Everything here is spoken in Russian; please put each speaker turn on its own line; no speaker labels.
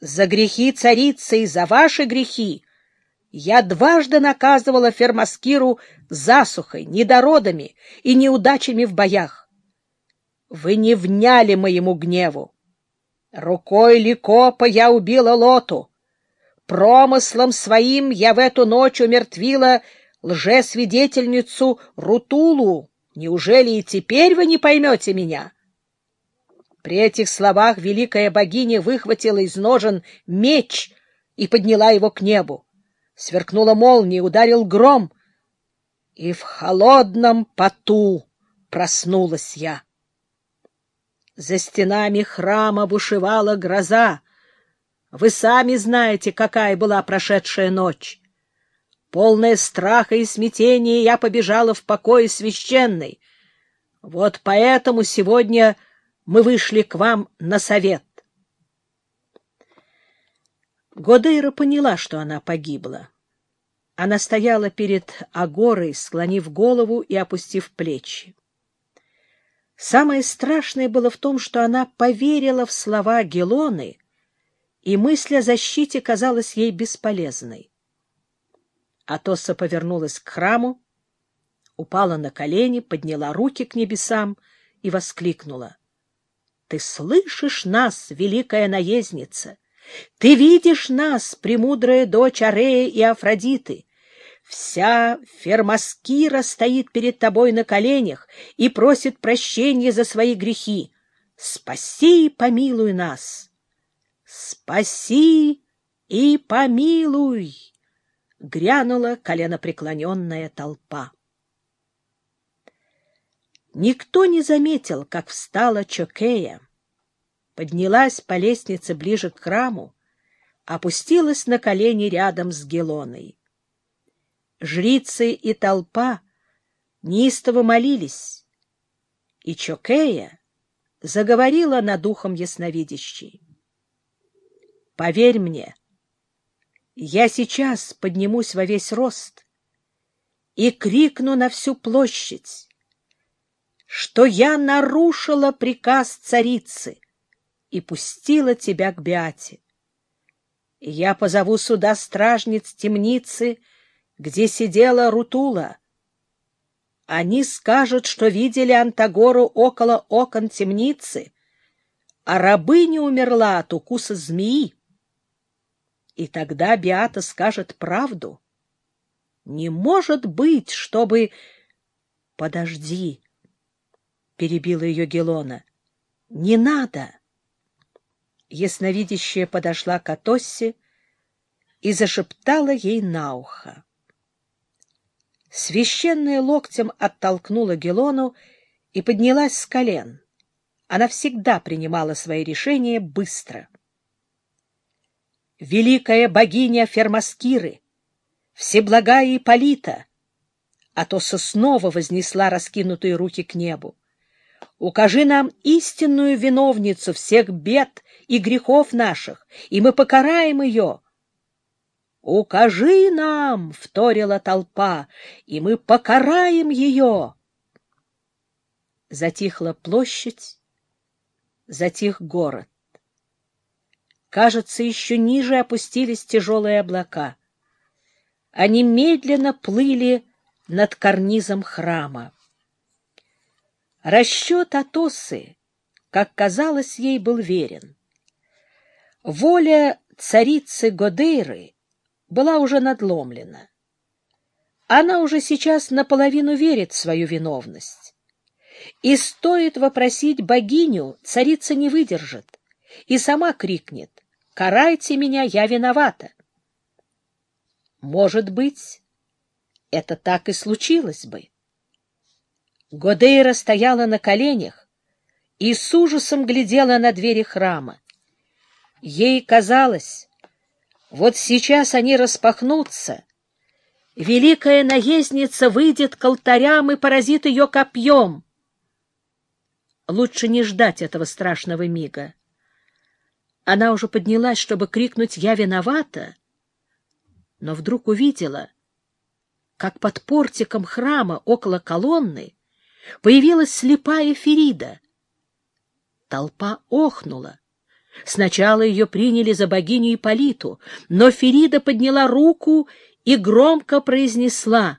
За грехи царицы и за ваши грехи я дважды наказывала Фермаскиру засухой, недородами и неудачами в боях. Вы не вняли моему гневу. Рукой Ликопа я убила Лоту. Промыслом своим я в эту ночь умертвила лжесвидетельницу Рутулу. Неужели и теперь вы не поймете меня? При этих словах великая богиня выхватила из ножен меч и подняла его к небу. Сверкнула молния, ударил гром, и в холодном поту проснулась я. За стенами храма бушевала гроза. Вы сами знаете, какая была прошедшая ночь. Полная страха и смятения я побежала в покое священный. Вот поэтому сегодня мы вышли к вам на совет. Годейра поняла, что она погибла. Она стояла перед Агорой, склонив голову и опустив плечи. Самое страшное было в том, что она поверила в слова Гелоны, и мысль о защите казалась ей бесполезной. Атоса повернулась к храму, упала на колени, подняла руки к небесам и воскликнула. — Ты слышишь нас, великая наездница? Ты видишь нас, премудрая дочь Арея и Афродиты? Вся Фермаскира стоит перед тобой на коленях и просит прощения за свои грехи. Спаси и помилуй нас! Спаси и помилуй! Грянула коленопреклоненная толпа. Никто не заметил, как встала Чокея, поднялась по лестнице ближе к храму, опустилась на колени рядом с Гелоной жрицы и толпа неистово молились, и Чокея заговорила над духом ясновидящей. «Поверь мне, я сейчас поднимусь во весь рост и крикну на всю площадь, что я нарушила приказ царицы и пустила тебя к Биате. Я позову сюда стражниц темницы где сидела Рутула. Они скажут, что видели Антагору около окон темницы, а рабыня умерла от укуса змеи. И тогда Биата скажет правду. Не может быть, чтобы... — Подожди, — перебила ее Гелона. — Не надо. Ясновидящая подошла к Атоссе и зашептала ей на ухо. Священная локтем оттолкнула Гелону и поднялась с колен. Она всегда принимала свои решения быстро. «Великая богиня Фермаскиры! Всеблагая Ипполита!» Атоса снова вознесла раскинутые руки к небу. «Укажи нам истинную виновницу всех бед и грехов наших, и мы покараем ее!» «Укажи нам!» — вторила толпа, — «и мы покараем ее!» Затихла площадь, затих город. Кажется, еще ниже опустились тяжелые облака. Они медленно плыли над карнизом храма. Расчет Атосы, как казалось ей, был верен. Воля царицы Годейры была уже надломлена. Она уже сейчас наполовину верит в свою виновность. И стоит вопросить богиню, царица не выдержит и сама крикнет «Карайте меня, я виновата!» Может быть, это так и случилось бы. Годейра стояла на коленях и с ужасом глядела на двери храма. Ей казалось, вот сейчас они распахнутся. Великая наездница выйдет к алтарям и поразит ее копьем. Лучше не ждать этого страшного мига. Она уже поднялась, чтобы крикнуть «Я виновата!», но вдруг увидела, как под портиком храма около колонны появилась слепая Ферида. Толпа охнула. Сначала ее приняли за богиню Иполиту, но Ферида подняла руку и громко произнесла